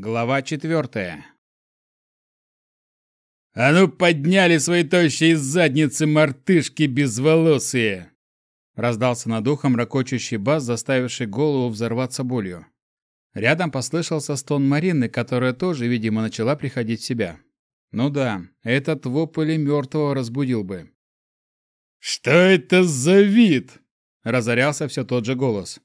Глава четвертая. «А ну, подняли свои тощие задницы, мартышки безволосые!» Раздался над ухом ракочущий бас, заставивший голову взорваться болью. Рядом послышался стон Марины, которая тоже, видимо, начала приходить в себя. Ну да, этот вопль мертвого разбудил бы. «Что это за вид?» – разорялся все тот же голос.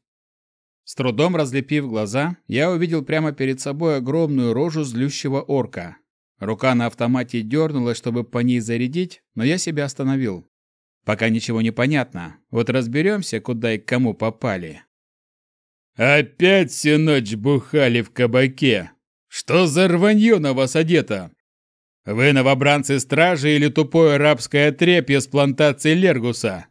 С трудом разлепив глаза, я увидел прямо перед собой огромную рожу злющего орка. Рука на автомате дернулась, чтобы по ней зарядить, но я себя остановил. Пока ничего не понятно. Вот разберемся, куда и к кому попали. «Опять всю ночь бухали в кабаке! Что за рванье на вас одето? Вы новобранцы стражи или тупое рабское отрепье с плантации Лергуса?»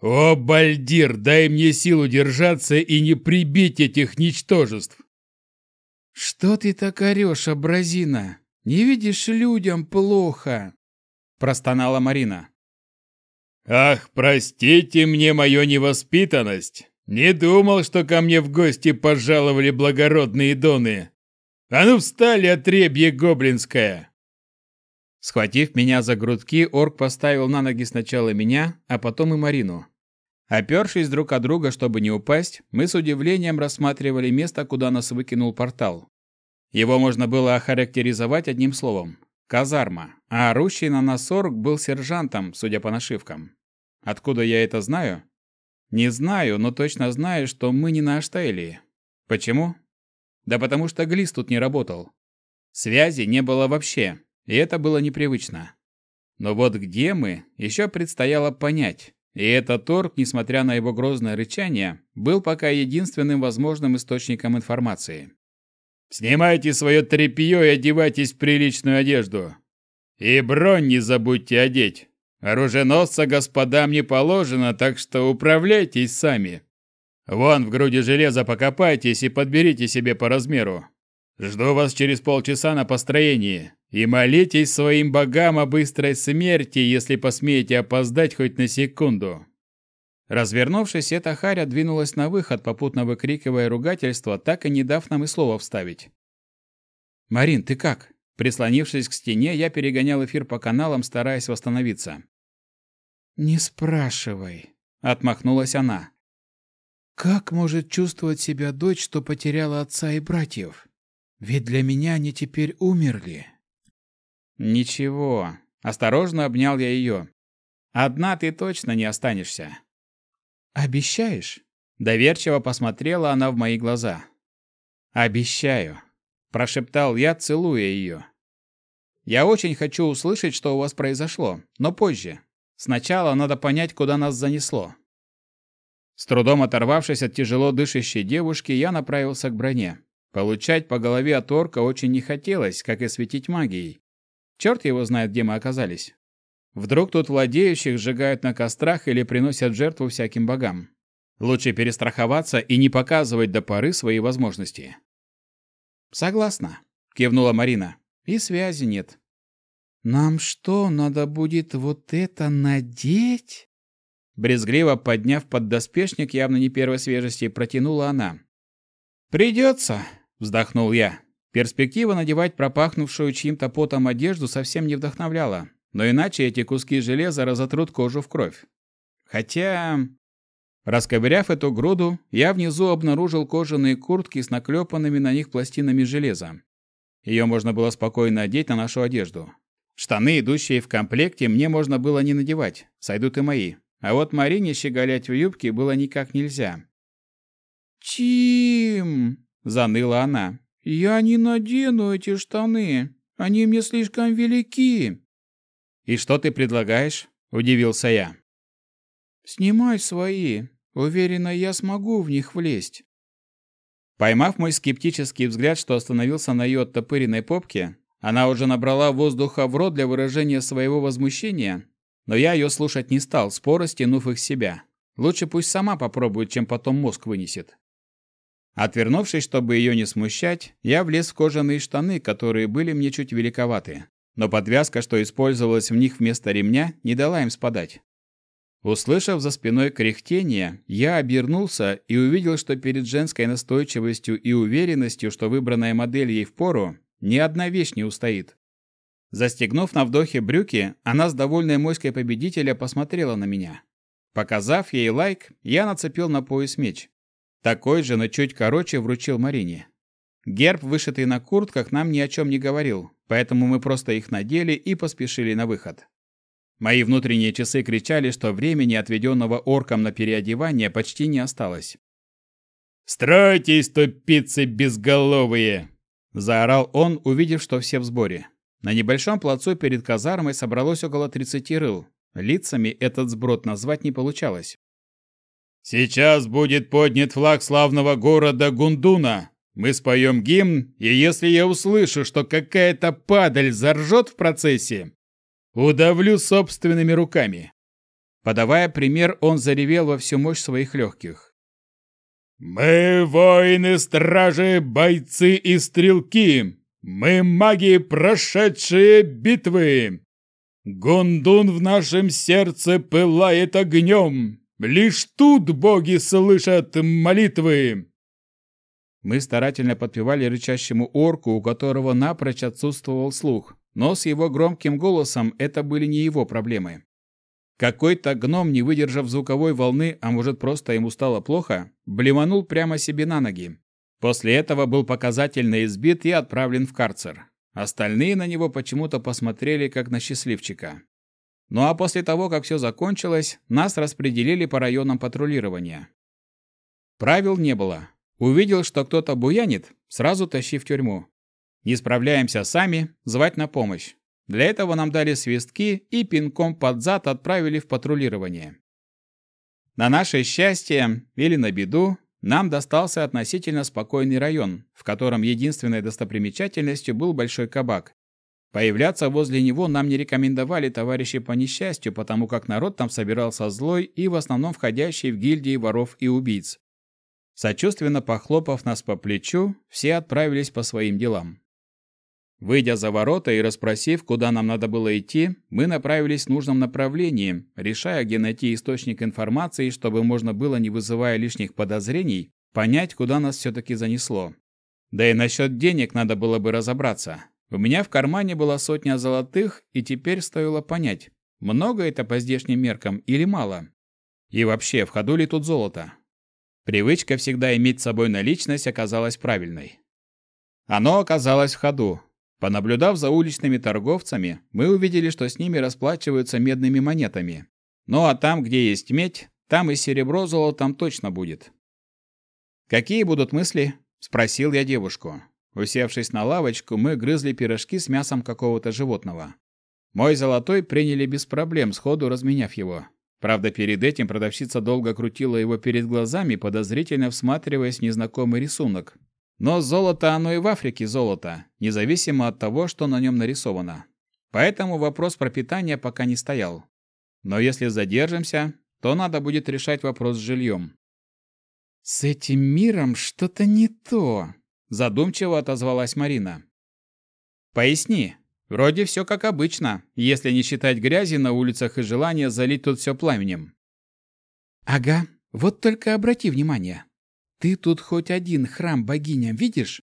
«О, Бальдир, дай мне силу держаться и не прибить этих ничтожеств!» «Что ты так орешь, абразина? Не видишь, людям плохо!» Простонала Марина. «Ах, простите мне мою невоспитанность! Не думал, что ко мне в гости пожаловали благородные доны! А ну встали, отребье гоблинское!» Схватив меня за грудки, орк поставил на ноги сначала меня, а потом и Марину. Опершись друг от друга, чтобы не упасть, мы с удивлением рассматривали место, куда нас выкинул портал. Его можно было охарактеризовать одним словом – казарма, а орущий на нас орк был сержантом, судя по нашивкам. Откуда я это знаю? Не знаю, но точно знаю, что мы не на Аштайлии. Почему? Да потому что Глис тут не работал. Связи не было вообще, и это было непривычно. Но вот где мы, еще предстояло понять. И этот торг, несмотря на его грозное рычание, был пока единственным возможным источником информации. «Снимайте свое тряпье и одевайтесь в приличную одежду. И бронь не забудьте одеть. Оруженосца господам не положено, так что управляйтесь сами. Вон в груди железа покопайтесь и подберите себе по размеру. Жду вас через полчаса на построении. И молитесь своим богам о быстрой смерти, если посмеете опоздать хоть на секунду». Развернувшись, эта харя двинулась на выход, попутно выкрикивая ругательство, так и не дав нам и слова вставить. «Марин, ты как?» Прислонившись к стене, я перегонял эфир по каналам, стараясь восстановиться. «Не спрашивай», — отмахнулась она. «Как может чувствовать себя дочь, что потеряла отца и братьев? Ведь для меня они теперь умерли». «Ничего». Осторожно обнял я ее. «Одна ты точно не останешься». «Обещаешь?» Доверчиво посмотрела она в мои глаза. «Обещаю», – прошептал я, целуя ее. «Я очень хочу услышать, что у вас произошло, но позже. Сначала надо понять, куда нас занесло». С трудом оторвавшись от тяжело дышащей девушки, я направился к броне. Получать по голове от орка очень не хотелось, как и светить магией. Черт его знает, где мы оказались. Вдруг тут владеющих сжигают на кострах или приносят жертву всяким богам. Лучше перестраховаться и не показывать до поры свои возможности. «Согласна», — кивнула Марина. «И связи нет». «Нам что, надо будет вот это надеть?» Брезгливо подняв поддоспешник явно не первой свежести, протянула она. «Придется», — вздохнул я. Перспектива надевать пропахнувшую чьим-то потом одежду совсем не вдохновляла, но иначе эти куски железа разотрут кожу в кровь. Хотя... Расковыряв эту груду, я внизу обнаружил кожаные куртки с наклепанными на них пластинами железа. Ее можно было спокойно одеть на нашу одежду. Штаны, идущие в комплекте, мне можно было не надевать, сойдут и мои. А вот Марине щеголять в юбке было никак нельзя. «Чим!» – заныла она. «Я не надену эти штаны. Они мне слишком велики». «И что ты предлагаешь?» – удивился я. «Снимай свои. Уверена, я смогу в них влезть». Поймав мой скептический взгляд, что остановился на ее оттопыренной попке, она уже набрала воздуха в рот для выражения своего возмущения, но я ее слушать не стал, споро стянув их себя. Лучше пусть сама попробует, чем потом мозг вынесет. Отвернувшись, чтобы ее не смущать, я влез в кожаные штаны, которые были мне чуть великоваты. Но подвязка, что использовалась в них вместо ремня, не дала им спадать. Услышав за спиной кряхтение, я обернулся и увидел, что перед женской настойчивостью и уверенностью, что выбранная модель ей впору, ни одна вещь не устоит. Застегнув на вдохе брюки, она с довольной моськой победителя посмотрела на меня. Показав ей лайк, я нацепил на пояс меч. Такой же, но чуть короче, вручил Марине. Герб, вышитый на куртках, нам ни о чем не говорил, поэтому мы просто их надели и поспешили на выход. Мои внутренние часы кричали, что времени, отведенного оркам на переодевание, почти не осталось. «Стройтесь, тупицы безголовые!» – заорал он, увидев, что все в сборе. На небольшом плацу перед казармой собралось около 30 рыл. Лицами этот сброд назвать не получалось. «Сейчас будет поднят флаг славного города Гундуна. Мы споем гимн, и если я услышу, что какая-то падаль заржет в процессе, Удавлю собственными руками. Подавая пример, он заревел во всю мощь своих легких. «Мы воины-стражи, бойцы и стрелки! Мы маги, прошедшие битвы! Гондун в нашем сердце пылает огнем! Лишь тут боги слышат молитвы!» Мы старательно подпевали рычащему орку, у которого напрочь отсутствовал слух но с его громким голосом это были не его проблемы. Какой-то гном, не выдержав звуковой волны, а может просто ему стало плохо, блеманул прямо себе на ноги. После этого был показательно избит и отправлен в карцер. Остальные на него почему-то посмотрели как на счастливчика. Ну а после того, как все закончилось, нас распределили по районам патрулирования. Правил не было. Увидел, что кто-то буянит, сразу тащи в тюрьму. Не справляемся сами, звать на помощь. Для этого нам дали свистки и пинком под зад отправили в патрулирование. На наше счастье или на беду нам достался относительно спокойный район, в котором единственной достопримечательностью был большой кабак. Появляться возле него нам не рекомендовали товарищи по несчастью, потому как народ там собирался злой и в основном входящий в гильдии воров и убийц. Сочувственно похлопав нас по плечу, все отправились по своим делам. Выйдя за ворота и расспросив, куда нам надо было идти, мы направились в нужном направлении, решая, где найти источник информации, чтобы можно было, не вызывая лишних подозрений, понять, куда нас все-таки занесло. Да и насчет денег надо было бы разобраться. У меня в кармане была сотня золотых, и теперь стоило понять, много это по здешним меркам или мало. И вообще, в ходу ли тут золото? Привычка всегда иметь с собой наличность оказалась правильной. Оно оказалось в ходу, Понаблюдав за уличными торговцами, мы увидели, что с ними расплачиваются медными монетами. Ну а там, где есть медь, там и серебро золотом точно будет. «Какие будут мысли?» – спросил я девушку. Усевшись на лавочку, мы грызли пирожки с мясом какого-то животного. Мой золотой приняли без проблем, сходу разменяв его. Правда, перед этим продавщица долго крутила его перед глазами, подозрительно всматриваясь в незнакомый рисунок, но золото оно и в Африке золото, независимо от того, что на нем нарисовано. Поэтому вопрос про питание пока не стоял. Но если задержимся, то надо будет решать вопрос с жильем. «С этим миром что-то не то», – задумчиво отозвалась Марина. «Поясни. Вроде все как обычно, если не считать грязи на улицах и желания залить тут все пламенем». «Ага, вот только обрати внимание. Ты тут хоть один храм богиням видишь?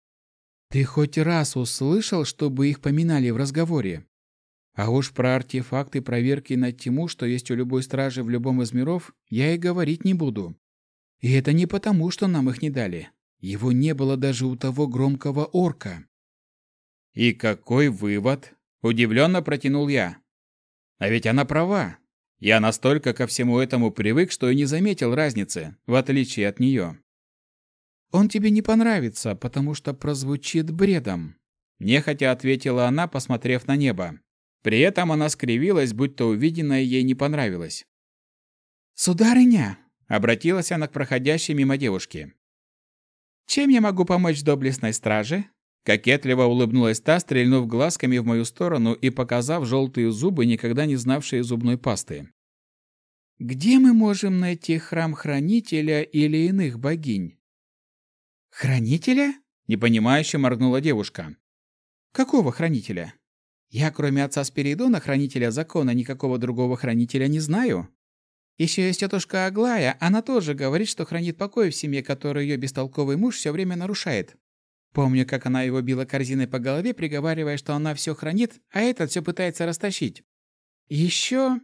Ты хоть раз услышал, чтобы их поминали в разговоре? А уж про артефакты проверки на тьму, что есть у любой стражи в любом из миров, я и говорить не буду. И это не потому, что нам их не дали. Его не было даже у того громкого орка. И какой вывод? Удивленно протянул я. А ведь она права. Я настолько ко всему этому привык, что и не заметил разницы, в отличие от нее. Он тебе не понравится, потому что прозвучит бредом. Нехотя ответила она, посмотрев на небо. При этом она скривилась, будто увиденное ей не понравилось. «Сударыня!» — обратилась она к проходящей мимо девушке. «Чем я могу помочь доблестной страже?» Кокетливо улыбнулась та, стрельнув глазками в мою сторону и показав желтые зубы, никогда не знавшие зубной пасты. «Где мы можем найти храм Хранителя или иных богинь?» «Хранителя?» – непонимающе моргнула девушка. «Какого хранителя? Я, кроме отца Спиридона, хранителя закона, никакого другого хранителя не знаю». Еще есть тетушка Аглая, она тоже говорит, что хранит покой в семье, которую ее бестолковый муж все время нарушает. Помню, как она его била корзиной по голове, приговаривая, что она все хранит, а этот все пытается растащить. Еще...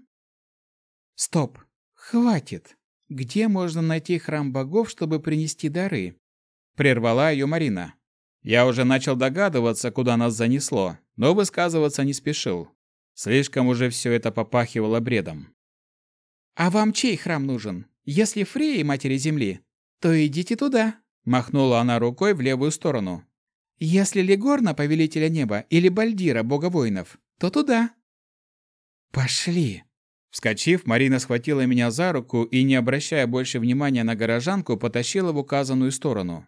Стоп. Хватит. Где можно найти храм богов, чтобы принести дары? Прервала ее Марина. Я уже начал догадываться, куда нас занесло, но высказываться не спешил. Слишком уже все это попахивало бредом. «А вам чей храм нужен? Если Фреи Матери Земли, то идите туда», — махнула она рукой в левую сторону. «Если Легорна, Повелителя Неба, или Бальдира, Бога Воинов, то туда». «Пошли!» Вскочив, Марина схватила меня за руку и, не обращая больше внимания на горожанку, потащила в указанную сторону.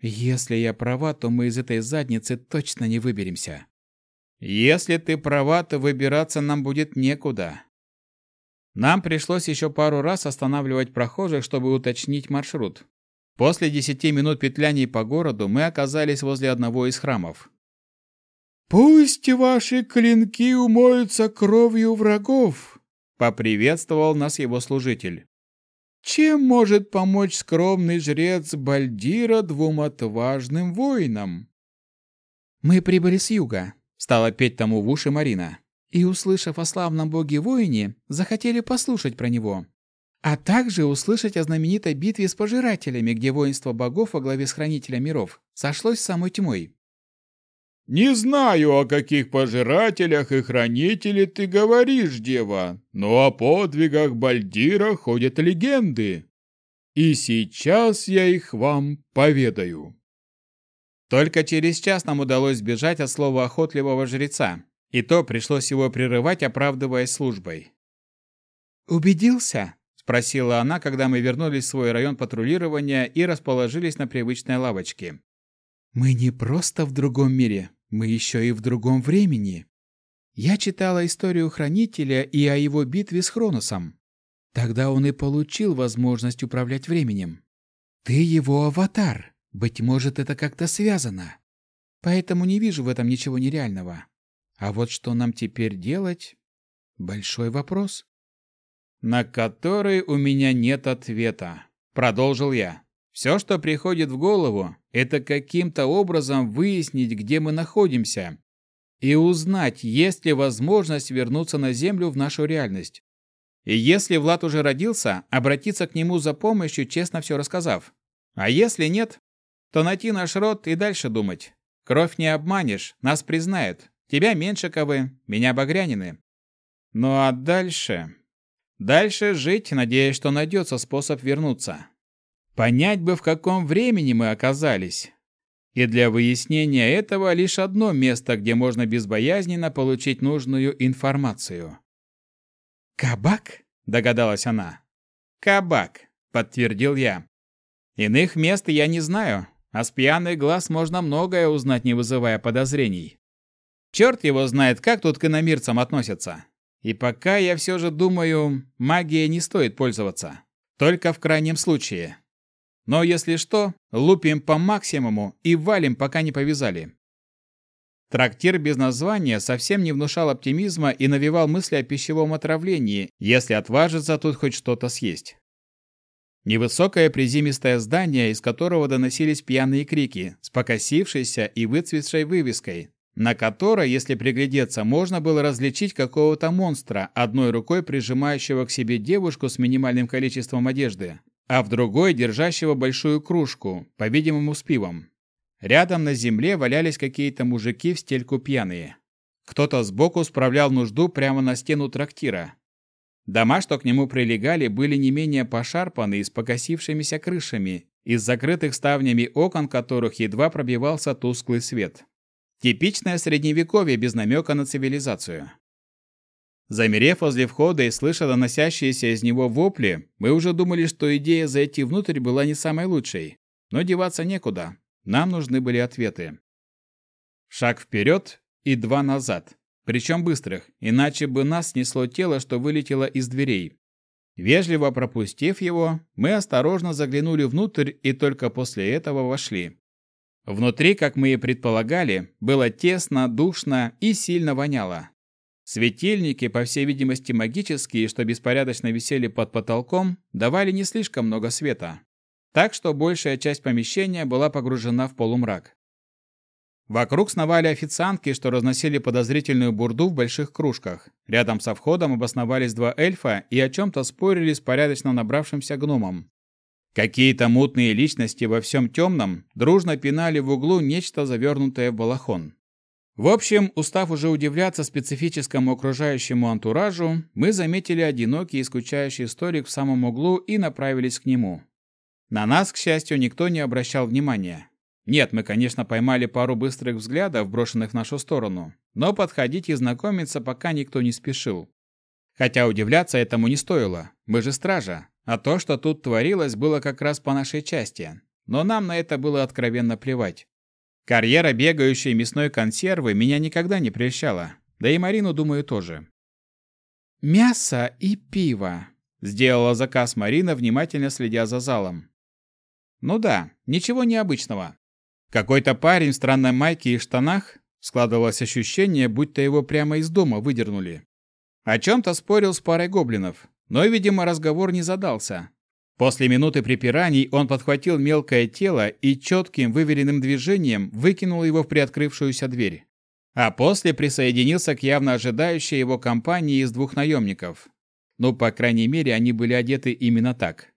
«Если я права, то мы из этой задницы точно не выберемся». «Если ты права, то выбираться нам будет некуда», нам пришлось еще пару раз останавливать прохожих, чтобы уточнить маршрут. После десяти минут петляний по городу мы оказались возле одного из храмов. «Пусть ваши клинки умоются кровью врагов», — поприветствовал нас его служитель. «Чем может помочь скромный жрец Бальдира двум отважным воинам?» «Мы прибыли с юга», — стала петь тому в уши Марина и, услышав о славном боге-воине, захотели послушать про него, а также услышать о знаменитой битве с пожирателями, где воинство богов во главе с хранителем миров сошлось с самой тьмой. «Не знаю, о каких пожирателях и хранителе ты говоришь, дева, но о подвигах Бальдира ходят легенды. И сейчас я их вам поведаю». Только через час нам удалось сбежать от слова охотливого жреца, и то пришлось его прерывать, оправдываясь службой. «Убедился?» – спросила она, когда мы вернулись в свой район патрулирования и расположились на привычной лавочке. «Мы не просто в другом мире, мы еще и в другом времени. Я читала историю Хранителя и о его битве с Хроносом. Тогда он и получил возможность управлять временем. Ты его аватар. Быть может, это как-то связано. Поэтому не вижу в этом ничего нереального. А вот что нам теперь делать? Большой вопрос. На который у меня нет ответа. Продолжил я. Все, что приходит в голову, это каким-то образом выяснить, где мы находимся, и узнать, есть ли возможность вернуться на Землю в нашу реальность. И если Влад уже родился, обратиться к нему за помощью, честно все рассказав. А если нет, то найти наш род и дальше думать. Кровь не обманешь, нас признают, Тебя Меншиковы, меня Багрянины. Ну а дальше... Дальше жить, надеясь, что найдется способ вернуться. Понять бы, в каком времени мы оказались. И для выяснения этого лишь одно место, где можно безбоязненно получить нужную информацию. «Кабак?» – догадалась она. «Кабак», – подтвердил я. «Иных мест я не знаю, а с пьяных глаз можно многое узнать, не вызывая подозрений. Черт его знает, как тут к иномирцам относятся. И пока я все же думаю, магией не стоит пользоваться. Только в крайнем случае. Но если что, лупим по максимуму и валим, пока не повязали. Трактир без названия совсем не внушал оптимизма и навевал мысли о пищевом отравлении, если отважиться тут хоть что-то съесть. Невысокое приземистое здание, из которого доносились пьяные крики, с покосившейся и выцветшей вывеской, на которой, если приглядеться, можно было различить какого-то монстра, одной рукой прижимающего к себе девушку с минимальным количеством одежды, а в другой держащего большую кружку, по-видимому, с пивом. Рядом на земле валялись какие-то мужики в стельку пьяные. Кто-то сбоку справлял нужду прямо на стену трактира. Дома, что к нему прилегали, были не менее пошарпаны и с покосившимися крышами, из закрытых ставнями окон которых едва пробивался тусклый свет. Типичное средневековье без намека на цивилизацию. Замерев возле входа и слыша доносящиеся из него вопли, мы уже думали, что идея зайти внутрь была не самой лучшей. Но деваться некуда. Нам нужны были ответы. Шаг вперед и два назад. Причем быстрых, иначе бы нас снесло тело, что вылетело из дверей. Вежливо пропустив его, мы осторожно заглянули внутрь и только после этого вошли. Внутри, как мы и предполагали, было тесно, душно и сильно воняло. Светильники, по всей видимости магические, что беспорядочно висели под потолком, давали не слишком много света. Так что большая часть помещения была погружена в полумрак. Вокруг сновали официантки, что разносили подозрительную бурду в больших кружках. Рядом со входом обосновались два эльфа и о чем-то спорили с порядочно набравшимся гномом. Какие-то мутные личности во всем темном дружно пинали в углу нечто завернутое в балахон. В общем, устав уже удивляться специфическому окружающему антуражу, мы заметили одинокий и скучающий столик в самом углу и направились к нему. На нас, к счастью, никто не обращал внимания. Нет, мы, конечно, поймали пару быстрых взглядов, брошенных в нашу сторону, но подходить и знакомиться пока никто не спешил. Хотя удивляться этому не стоило, мы же стража, а то, что тут творилось, было как раз по нашей части. Но нам на это было откровенно плевать. Карьера бегающей мясной консервы меня никогда не прельщала, да и Марину, думаю, тоже. «Мясо и пиво», — сделала заказ Марина, внимательно следя за залом. «Ну да, ничего необычного. Какой-то парень в странной майке и штанах, складывалось ощущение, будто его прямо из дома выдернули. О чем-то спорил с парой гоблинов, но, видимо, разговор не задался. После минуты припираний он подхватил мелкое тело и четким выверенным движением выкинул его в приоткрывшуюся дверь. А после присоединился к явно ожидающей его компании из двух наемников. Ну, по крайней мере, они были одеты именно так.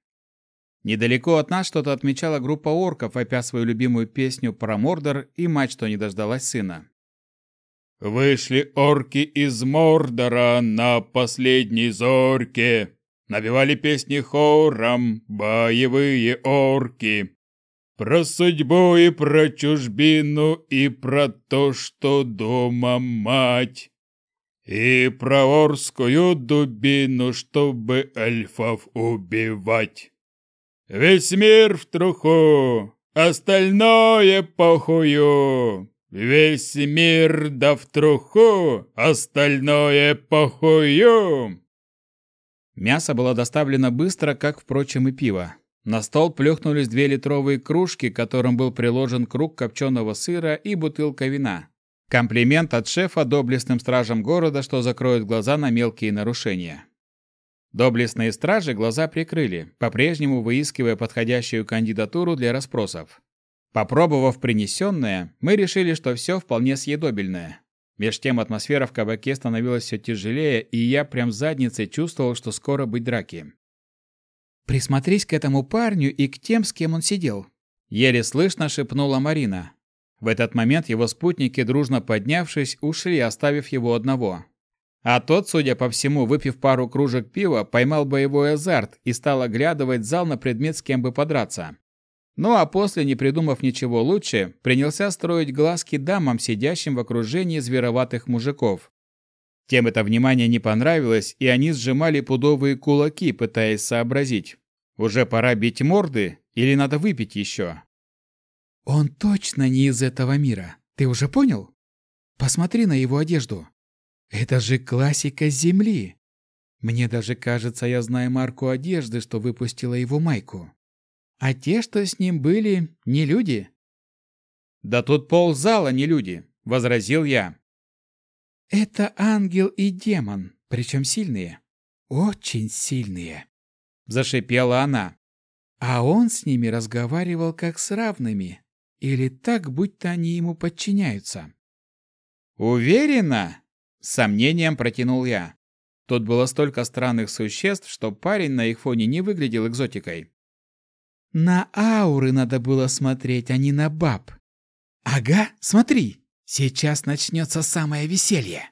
Недалеко от нас что-то отмечала группа орков, вопя свою любимую песню про Мордор и мать, что не дождалась сына. «Вышли орки из Мордора на последней зорьке, напевали песни хором боевые орки. Про судьбу и про чужбину, и про то, что дома мать. И про орскую дубину, чтобы эльфов убивать. Весь мир в труху, остальное похую. Весь мир да в труху, остальное похую. Мясо было доставлено быстро, как, впрочем, и пиво. На стол плюхнулись две литровые кружки, к которым был приложен круг копченого сыра и бутылка вина. Комплимент от шефа доблестным стражам города, что закроют глаза на мелкие нарушения. Доблестные стражи глаза прикрыли, по-прежнему выискивая подходящую кандидатуру для расспросов. Попробовав принесенное, мы решили, что все вполне съедобельное. Меж тем атмосфера в кабаке становилась все тяжелее, и я прям задницей чувствовал, что скоро быть драки. «Присмотрись к этому парню и к тем, с кем он сидел», — еле слышно шепнула Марина. В этот момент его спутники, дружно поднявшись, ушли, оставив его одного. А тот, судя по всему, выпив пару кружек пива, поймал боевой азарт и стал оглядывать зал на предмет, с кем бы подраться. Ну а после, не придумав ничего лучше, принялся строить глазки дамам, сидящим в окружении звероватых мужиков. Тем это внимание не понравилось, и они сжимали пудовые кулаки, пытаясь сообразить. Уже пора бить морды или надо выпить еще? «Он точно не из этого мира. Ты уже понял? Посмотри на его одежду. Это же классика Земли. Мне даже кажется, я знаю марку одежды, что выпустила его майку. А те, что с ним были, не люди. Да тут ползала не люди, возразил я. Это ангел и демон, причем сильные. Очень сильные. Зашипела она. А он с ними разговаривал как с равными. Или так, будто они ему подчиняются. Уверена? С сомнением протянул я. Тут было столько странных существ, что парень на их фоне не выглядел экзотикой. На ауры надо было смотреть, а не на баб. Ага, смотри, сейчас начнется самое веселье.